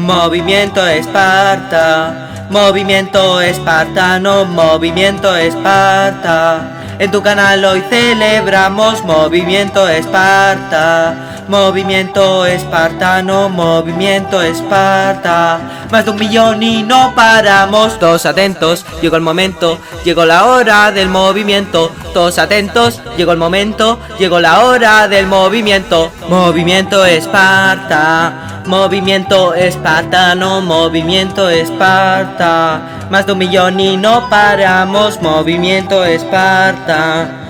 Movimiento Esparta. Movimiento espartano, movimiento Esparta. En tu canal hoy celebramos Movimiento Esparta. Movimiento espartano, movimiento Esparta. Más de un millón y no paramos. Todos atentos, llegó el momento, llegó la hora del movimiento. Todos atentos, llegó el momento, llegó la hora del movimiento. Movimiento Esparta. Movimiento espartano, movimiento Esparta. Más de un millón y no paramos, movimiento Esparta.